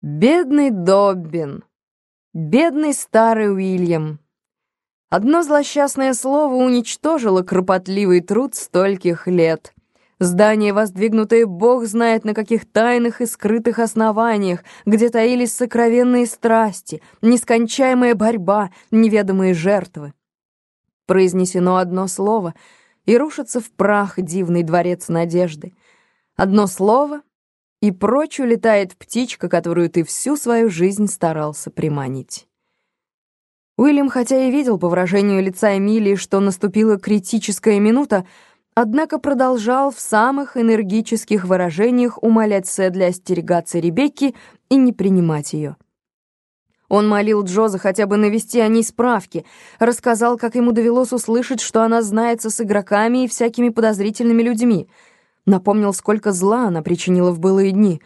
Бедный Доббин, бедный старый Уильям. Одно злосчастное слово уничтожило кропотливый труд стольких лет. Здание, воздвигнутое бог знает на каких тайных и скрытых основаниях, где таились сокровенные страсти, нескончаемая борьба, неведомые жертвы. Произнесено одно слово, и рушится в прах дивный дворец надежды. Одно слово — и прочь улетает птичка, которую ты всю свою жизнь старался приманить. Уильям, хотя и видел по выражению лица Эмилии, что наступила критическая минута, однако продолжал в самых энергических выражениях умолять Сэдли остерегаться Ребекки и не принимать ее. Он молил Джоза хотя бы навести о ней справки, рассказал, как ему довелось услышать, что она знается с игроками и всякими подозрительными людьми — Напомнил, сколько зла она причинила в былые дни.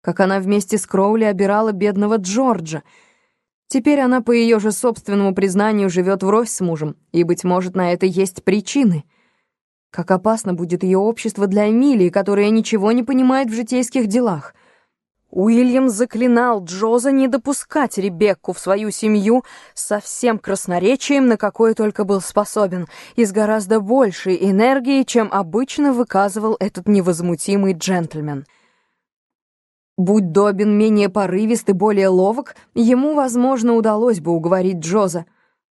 Как она вместе с Кроули обирала бедного Джорджа. Теперь она, по ее же собственному признанию, живет врозь с мужем, и, быть может, на это есть причины. Как опасно будет ее общество для Эмилии, которая ничего не понимает в житейских делах. Уильям заклинал Джоза не допускать Ребекку в свою семью со всем красноречием, на какое только был способен, и с гораздо большей энергией, чем обычно выказывал этот невозмутимый джентльмен. Будь Добин менее порывист и более ловок, ему, возможно, удалось бы уговорить Джоза.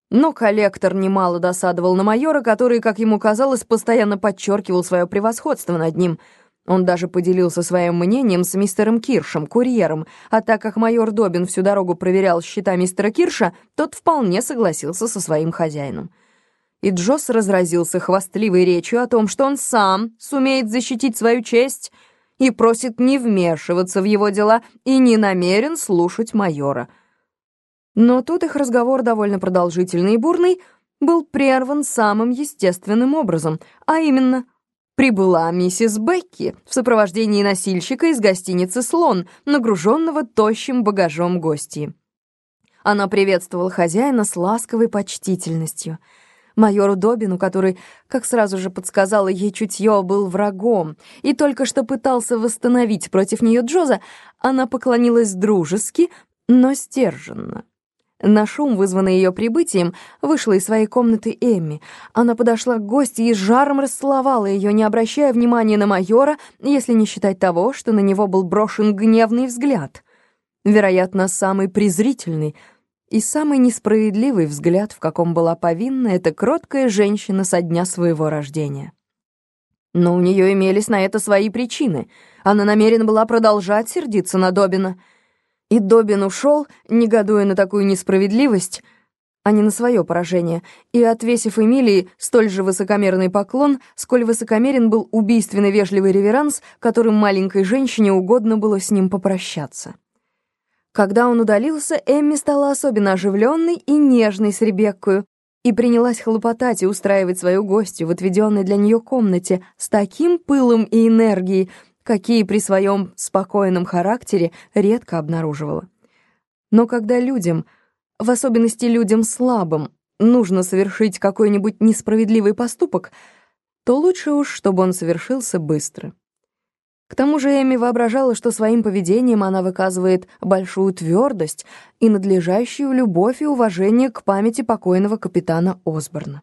Но коллектор немало досадовал на майора, который, как ему казалось, постоянно подчеркивал свое превосходство над ним — он даже поделился своим мнением с мистером Киршем, курьером, а так как майор Добин всю дорогу проверял счета мистера Кирша, тот вполне согласился со своим хозяином. И Джосс разразился хвастливой речью о том, что он сам сумеет защитить свою честь и просит не вмешиваться в его дела и не намерен слушать майора. Но тут их разговор, довольно продолжительный и бурный, был прерван самым естественным образом, а именно — прибыла миссис Бекки в сопровождении носильщика из гостиницы «Слон», нагруженного тощим багажом гостей. Она приветствовала хозяина с ласковой почтительностью. Майору Добину, который, как сразу же подсказала ей чутье, был врагом и только что пытался восстановить против нее Джоза, она поклонилась дружески, но стерженно. На шум, вызванный ее прибытием, вышла из своей комнаты Эмми. Она подошла к гости и жаром расцеловала ее, не обращая внимания на майора, если не считать того, что на него был брошен гневный взгляд. Вероятно, самый презрительный и самый несправедливый взгляд, в каком была повинна эта кроткая женщина со дня своего рождения. Но у нее имелись на это свои причины. Она намерена была продолжать сердиться на Добина — и Добин ушел, негодуя на такую несправедливость, а не на свое поражение, и, отвесив Эмилии столь же высокомерный поклон, сколь высокомерен был убийственно вежливый реверанс, которым маленькой женщине угодно было с ним попрощаться. Когда он удалился, Эмми стала особенно оживленной и нежной с Ребеккою и принялась хлопотать и устраивать свою гостью в отведенной для нее комнате с таким пылом и энергией, какие при своем спокойном характере редко обнаруживала. Но когда людям, в особенности людям слабым, нужно совершить какой-нибудь несправедливый поступок, то лучше уж, чтобы он совершился быстро. К тому же Эми воображала, что своим поведением она выказывает большую твердость и надлежащую любовь и уважение к памяти покойного капитана Осборна.